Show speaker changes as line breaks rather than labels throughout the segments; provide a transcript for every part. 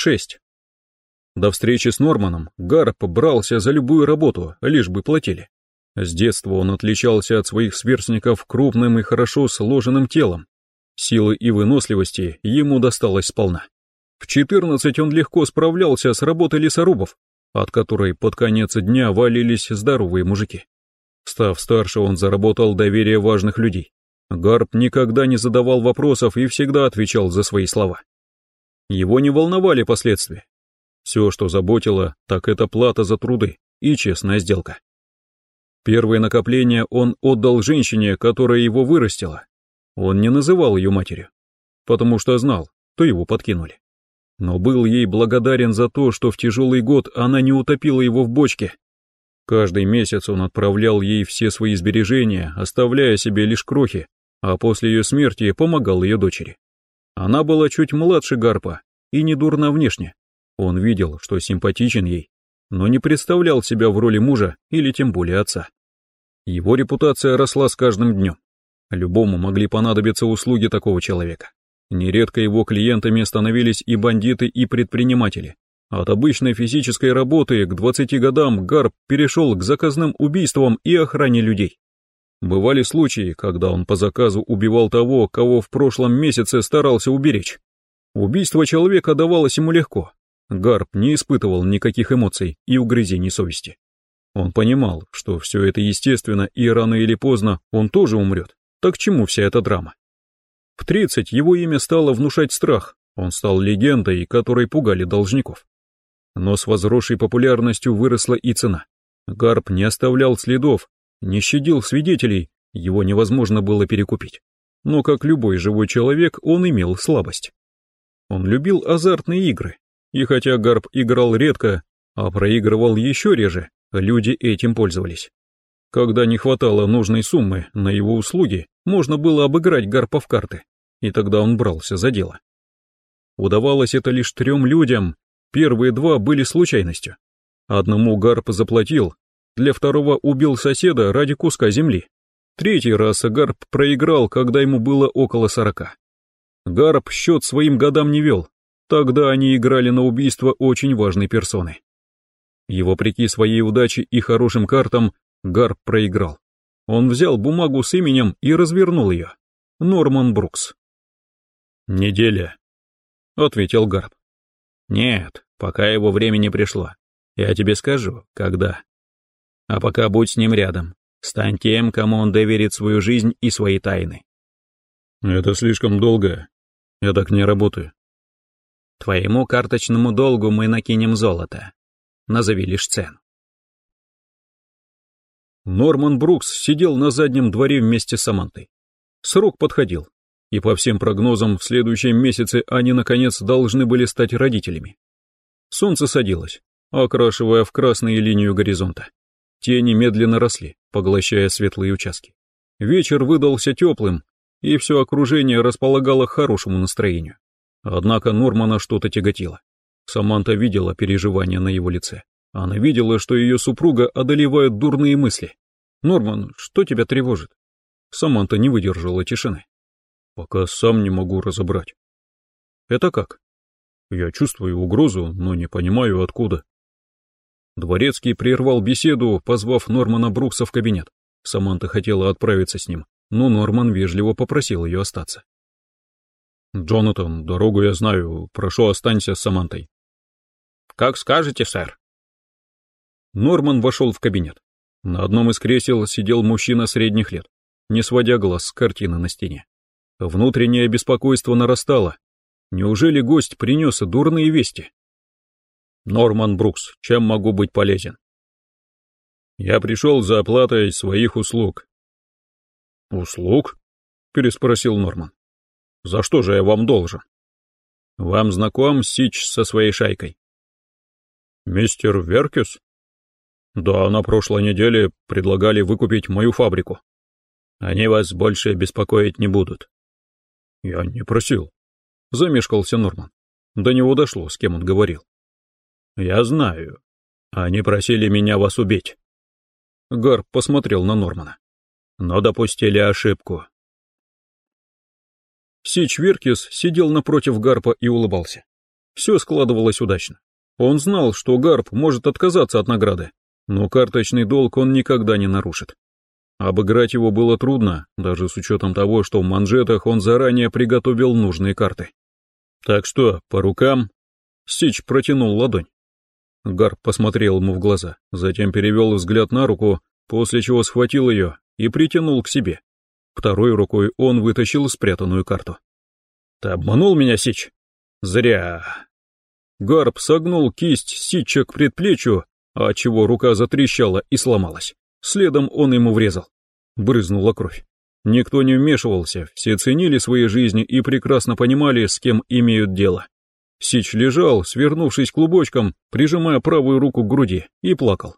6. До встречи с Норманом Гарп брался за любую работу, лишь бы платили. С детства он отличался от своих сверстников крупным и хорошо сложенным телом. Силы и выносливости ему досталось сполна. В 14 он легко справлялся с работой лесорубов, от которой под конец дня валились здоровые мужики. Став старше, он заработал доверие важных людей. Гарп никогда не задавал вопросов и всегда отвечал за свои слова. Его не волновали последствия. Все, что заботило, так это плата за труды и честная сделка. Первые накопления он отдал женщине, которая его вырастила. Он не называл ее матерью, потому что знал, то его подкинули. Но был ей благодарен за то, что в тяжелый год она не утопила его в бочке. Каждый месяц он отправлял ей все свои сбережения, оставляя себе лишь крохи, а после ее смерти помогал ее дочери. Она была чуть младше Гарпа и не дурна внешне. Он видел, что симпатичен ей, но не представлял себя в роли мужа или тем более отца. Его репутация росла с каждым днем. Любому могли понадобиться услуги такого человека. Нередко его клиентами становились и бандиты, и предприниматели. От обычной физической работы к 20 годам Гарп перешел к заказным убийствам и охране людей. Бывали случаи, когда он по заказу убивал того, кого в прошлом месяце старался уберечь. Убийство человека давалось ему легко. Гарп не испытывал никаких эмоций и угрызений совести. Он понимал, что все это естественно и рано или поздно он тоже умрет. Так чему вся эта драма? В 30 его имя стало внушать страх, он стал легендой, которой пугали должников. Но с возросшей популярностью выросла и цена. Гарп не оставлял следов, не щадил свидетелей, его невозможно было перекупить. Но как любой живой человек, он имел слабость. Он любил азартные игры, и хотя Гарп играл редко, а проигрывал еще реже, люди этим пользовались. Когда не хватало нужной суммы на его услуги, можно было обыграть Гарпа в карты, и тогда он брался за дело. Удавалось это лишь трем людям, первые два были случайностью. Одному Гарп заплатил, для второго убил соседа ради куска земли. Третий раз Гарп проиграл, когда ему было около сорока. Гарп счет своим годам не вел, тогда они играли на убийство очень важной персоны. Его вопреки своей удаче и хорошим картам Гарп проиграл. Он взял бумагу с именем и развернул ее. Норман Брукс. «Неделя», — ответил Гарп. «Нет, пока его время не пришло. Я тебе скажу, когда. А пока будь с ним рядом. Стань тем, кому он доверит свою жизнь и свои тайны». «Это слишком долго. Я так не работаю». «Твоему карточному долгу мы накинем золото. Назови лишь цену». Норман Брукс сидел на заднем дворе вместе с Самантой. Срок подходил, и по всем прогнозам в следующем месяце они, наконец, должны были стать родителями. Солнце садилось, окрашивая в красные линию горизонта. Тени медленно росли, поглощая светлые участки. Вечер выдался теплым, и все окружение располагало к хорошему настроению. Однако Нормана что-то тяготило. Саманта видела переживания на его лице. Она видела, что ее супруга одолевают дурные мысли. «Норман, что тебя тревожит?» Саманта не выдержала тишины. «Пока сам не могу разобрать». «Это как?» «Я чувствую угрозу, но не понимаю, откуда». Дворецкий прервал беседу, позвав Нормана Брукса в кабинет. Саманта хотела отправиться с ним, но Норман вежливо попросил ее остаться. «Джонатан, дорогу я знаю, прошу останься с Самантой». «Как скажете, сэр». Норман вошел в кабинет. На одном из кресел сидел мужчина средних лет, не сводя глаз с картины на стене. Внутреннее беспокойство нарастало. Неужели гость принес дурные вести? Норман Брукс, чем могу быть полезен? Я пришел за оплатой своих услуг. Услуг? Переспросил Норман. За что же я вам должен? Вам знаком Сич со своей шайкой? Мистер Веркюс? Да, на прошлой неделе предлагали выкупить мою фабрику. Они вас больше беспокоить не будут. Я не просил. Замешкался Норман. До него дошло, с кем он говорил. Я знаю. Они просили меня вас убить. Гарп посмотрел на Нормана. Но допустили ошибку. Сич Веркис сидел напротив Гарпа и улыбался. Все складывалось удачно. Он знал, что Гарп может отказаться от награды, но карточный долг он никогда не нарушит. Обыграть его было трудно, даже с учетом того, что в манжетах он заранее приготовил нужные карты. «Так что, по рукам?» Сич протянул ладонь. Гарп посмотрел ему в глаза, затем перевел взгляд на руку, после чего схватил ее и притянул к себе. Второй рукой он вытащил спрятанную карту. «Ты обманул меня, Сич?» «Зря». Гарп согнул кисть Сича к предплечью, отчего рука затрещала и сломалась. Следом он ему врезал. Брызнула кровь. Никто не вмешивался, все ценили свои жизни и прекрасно понимали, с кем имеют дело. Сич лежал, свернувшись клубочком, прижимая правую руку к груди, и плакал.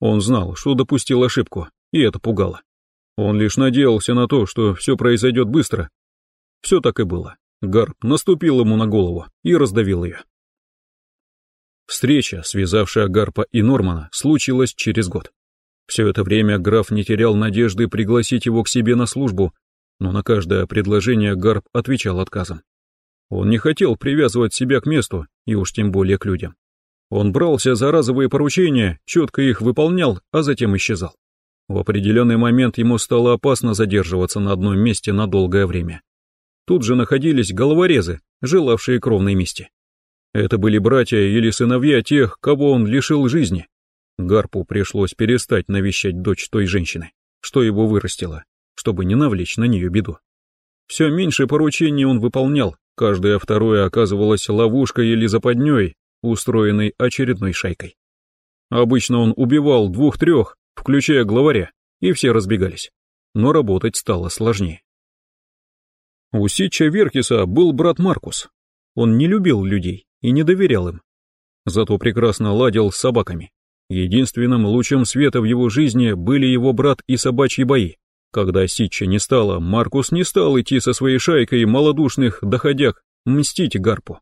Он знал, что допустил ошибку, и это пугало. Он лишь надеялся на то, что все произойдет быстро. Все так и было. Гарп наступил ему на голову и раздавил ее. Встреча, связавшая Гарпа и Нормана, случилась через год. Все это время граф не терял надежды пригласить его к себе на службу, но на каждое предложение Гарп отвечал отказом. Он не хотел привязывать себя к месту, и уж тем более к людям. Он брался за разовые поручения, четко их выполнял, а затем исчезал. В определенный момент ему стало опасно задерживаться на одном месте на долгое время. Тут же находились головорезы, желавшие кровной мести. Это были братья или сыновья тех, кого он лишил жизни, Гарпу пришлось перестать навещать дочь той женщины, что его вырастила, чтобы не навлечь на нее беду. Все меньше поручений он выполнял, каждое второе оказывалось ловушкой или западней, устроенной очередной шайкой. Обычно он убивал двух-трех, включая главаря, и все разбегались. Но работать стало сложнее. У Сича Веркиса был брат Маркус. Он не любил людей и не доверял им. Зато прекрасно ладил с собаками. Единственным лучом света в его жизни были его брат и собачьи бои. Когда Ситча не стало, Маркус не стал идти со своей шайкой малодушных доходяг мстить Гарпу.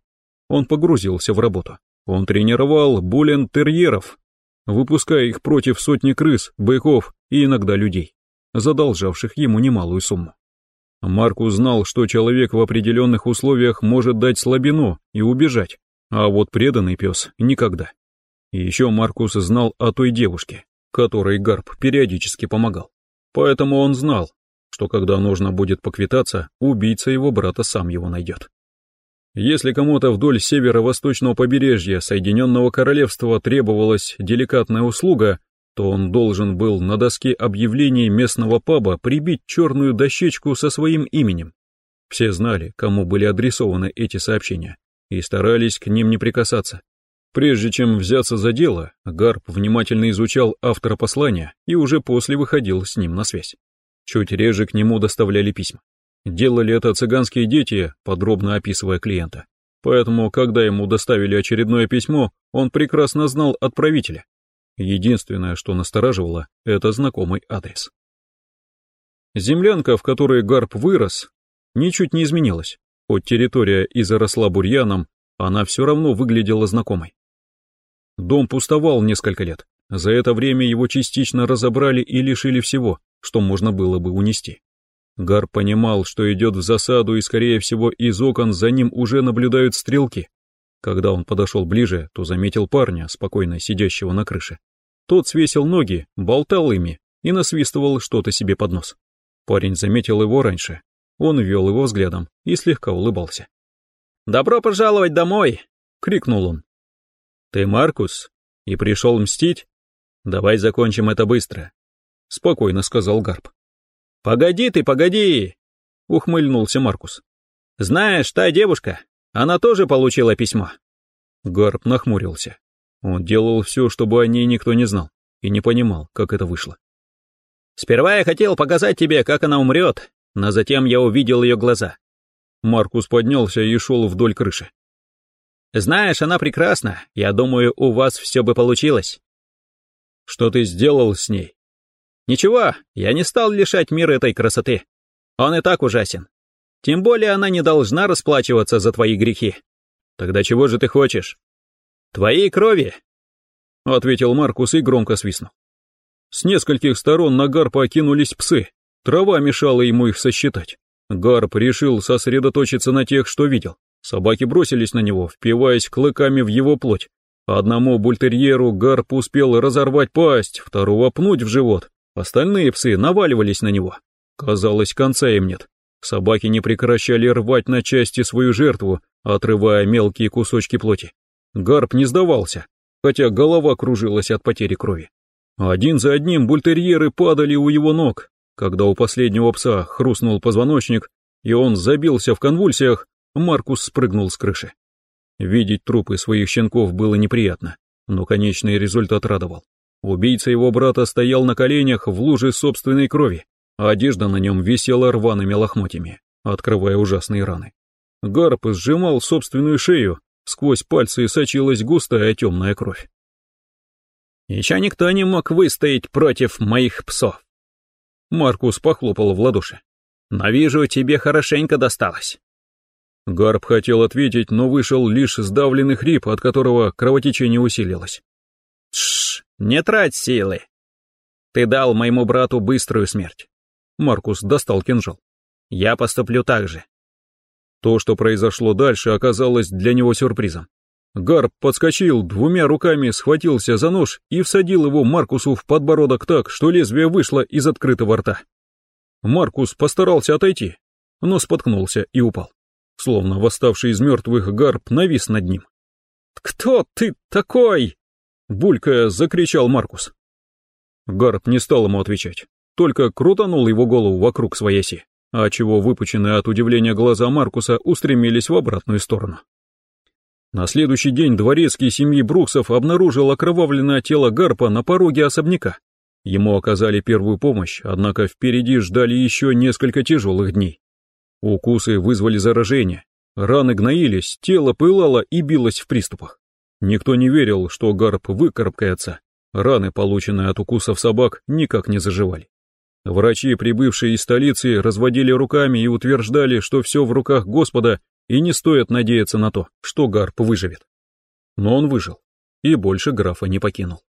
Он погрузился в работу. Он тренировал булен-терьеров, выпуская их против сотни крыс, быков и иногда людей, задолжавших ему немалую сумму. Маркус знал, что человек в определенных условиях может дать слабину и убежать, а вот преданный пес никогда. Еще Маркус знал о той девушке, которой Гарп периодически помогал. Поэтому он знал, что когда нужно будет поквитаться, убийца его брата сам его найдет. Если кому-то вдоль северо-восточного побережья Соединенного Королевства требовалась деликатная услуга, то он должен был на доске объявлений местного паба прибить черную дощечку со своим именем. Все знали, кому были адресованы эти сообщения, и старались к ним не прикасаться. Прежде чем взяться за дело, Гарп внимательно изучал автора послания и уже после выходил с ним на связь. Чуть реже к нему доставляли письма. Делали это цыганские дети, подробно описывая клиента. Поэтому, когда ему доставили очередное письмо, он прекрасно знал отправителя. Единственное, что настораживало, это знакомый адрес. Землянка, в которой Гарп вырос, ничуть не изменилась. Хоть территория и заросла бурьяном, она все равно выглядела знакомой. Дом пустовал несколько лет. За это время его частично разобрали и лишили всего, что можно было бы унести. Гар понимал, что идет в засаду, и, скорее всего, из окон за ним уже наблюдают стрелки. Когда он подошел ближе, то заметил парня, спокойно сидящего на крыше. Тот свесил ноги, болтал ими и насвистывал что-то себе под нос. Парень заметил его раньше. Он вел его взглядом и слегка улыбался. «Добро пожаловать домой!» — крикнул он. «Ты Маркус? И пришел мстить? Давай закончим это быстро», — спокойно сказал Гарп. «Погоди ты, погоди!» — ухмыльнулся Маркус. «Знаешь, та девушка, она тоже получила письмо». Гарп нахмурился. Он делал все, чтобы о ней никто не знал, и не понимал, как это вышло. «Сперва я хотел показать тебе, как она умрет, но затем я увидел ее глаза». Маркус поднялся и шел вдоль крыши. Знаешь, она прекрасна. Я думаю, у вас все бы получилось. Что ты сделал с ней? Ничего, я не стал лишать мир этой красоты. Он и так ужасен. Тем более она не должна расплачиваться за твои грехи. Тогда чего же ты хочешь? Твоей крови, — ответил Маркус и громко свистнул. С нескольких сторон на Гарпа окинулись псы. Трава мешала ему их сосчитать. Гарп решил сосредоточиться на тех, что видел. Собаки бросились на него, впиваясь клыками в его плоть. Одному бультерьеру гарп успел разорвать пасть, второго пнуть в живот. Остальные псы наваливались на него. Казалось, конца им нет. Собаки не прекращали рвать на части свою жертву, отрывая мелкие кусочки плоти. Гарп не сдавался, хотя голова кружилась от потери крови. Один за одним бультерьеры падали у его ног. Когда у последнего пса хрустнул позвоночник, и он забился в конвульсиях, Маркус спрыгнул с крыши. Видеть трупы своих щенков было неприятно, но конечный результат радовал. Убийца его брата стоял на коленях в луже собственной крови, а одежда на нем висела рваными лохмотьями, открывая ужасные раны. Гарп сжимал собственную шею, сквозь пальцы сочилась густая темная кровь. Еще никто не мог выстоять против моих псов. Маркус похлопал в ладоши. Но вижу, тебе хорошенько досталось. Гарп хотел ответить, но вышел лишь сдавленный хрип, от которого кровотечение усилилось. Тш, не трать силы. Ты дал моему брату быструю смерть. Маркус достал кинжал. Я поступлю так же. То, что произошло дальше, оказалось для него сюрпризом. Гарп подскочил, двумя руками схватился за нож и всадил его Маркусу в подбородок так, что лезвие вышло из открытого рта. Маркус постарался отойти, но споткнулся и упал. Словно восставший из мертвых Гарп навис над ним. «Кто ты такой?» Булькая, закричал Маркус. Гарп не стал ему отвечать, только крутанул его голову вокруг своей оси, а чего выпученные от удивления глаза Маркуса устремились в обратную сторону. На следующий день дворецкий семьи Бруксов обнаружил окровавленное тело Гарпа на пороге особняка. Ему оказали первую помощь, однако впереди ждали еще несколько тяжелых дней. Укусы вызвали заражение, раны гноились, тело пылало и билось в приступах. Никто не верил, что Гарп выкарабкается. Раны, полученные от укусов собак, никак не заживали. Врачи, прибывшие из столицы, разводили руками и утверждали, что все в руках Господа и не стоит надеяться на то, что Гарп выживет. Но он выжил и больше графа не покинул.